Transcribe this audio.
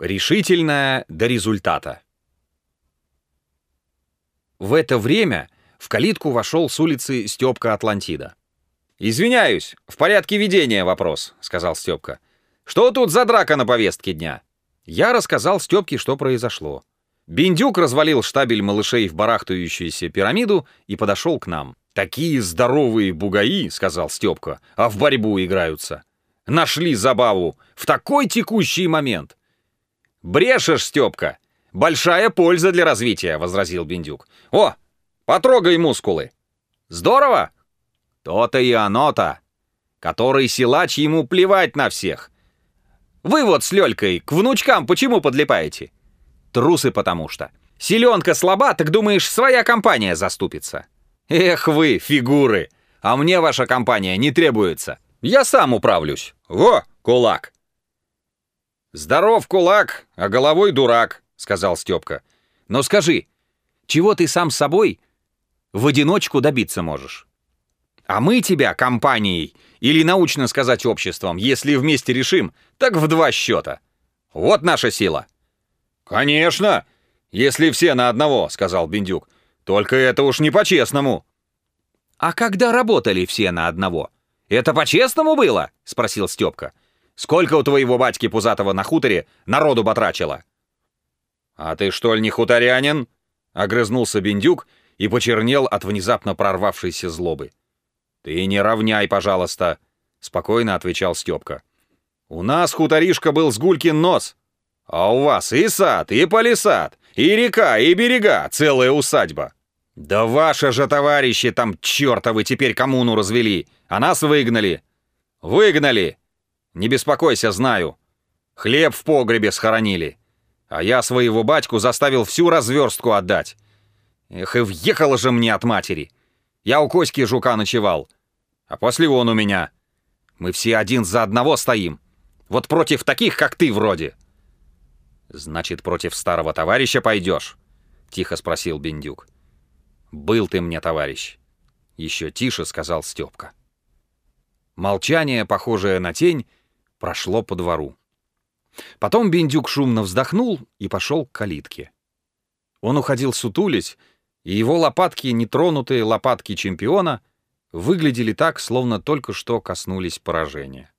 Решительная до результата. В это время в калитку вошел с улицы Степка Атлантида. «Извиняюсь, в порядке ведения вопрос», — сказал Степка. «Что тут за драка на повестке дня?» Я рассказал Степке, что произошло. Биндюк развалил штабель малышей в барахтающуюся пирамиду и подошел к нам. «Такие здоровые бугаи», — сказал Степка, — «а в борьбу играются. Нашли забаву в такой текущий момент». «Брешешь, Степка! Большая польза для развития», — возразил Биндюк. «О, потрогай мускулы!» «Здорово!» То-то и оно-то. Который силач, ему плевать на всех. Вы вот с Лёлькой к внучкам почему подлипаете? Трусы потому что. Селенка слаба, так думаешь, своя компания заступится? Эх вы, фигуры! А мне ваша компания не требуется. Я сам управлюсь. Во, кулак! Здоров, кулак, а головой дурак, сказал Степка. Но скажи, чего ты сам с собой в одиночку добиться можешь? А мы тебя компанией, или научно сказать обществом, если вместе решим, так в два счета. Вот наша сила. Конечно, если все на одного, сказал Бендюк. Только это уж не по-честному. А когда работали все на одного? Это по-честному было? Спросил Степка. Сколько у твоего батьки Пузатого на хуторе народу батрачило? А ты что ли не хуторянин? Огрызнулся Бендюк и почернел от внезапно прорвавшейся злобы. «Ты не равняй, пожалуйста», — спокойно отвечал Степка. «У нас хуторишка был с гулькин нос, а у вас и сад, и палисад, и река, и берега, целая усадьба. Да ваши же товарищи там чертовы теперь коммуну развели, а нас выгнали. Выгнали! Не беспокойся, знаю. Хлеб в погребе схоронили, а я своего батьку заставил всю разверстку отдать. Эх, и въехало же мне от матери. Я у Коськи Жука ночевал. А после он у меня. Мы все один за одного стоим. Вот против таких, как ты вроде». «Значит, против старого товарища пойдешь?» — тихо спросил Бендюк. «Был ты мне товарищ», — еще тише сказал Степка. Молчание, похожее на тень, прошло по двору. Потом Бендюк шумно вздохнул и пошел к калитке. Он уходил сутулись, и его лопатки, нетронутые лопатки чемпиона, выглядели так, словно только что коснулись поражения.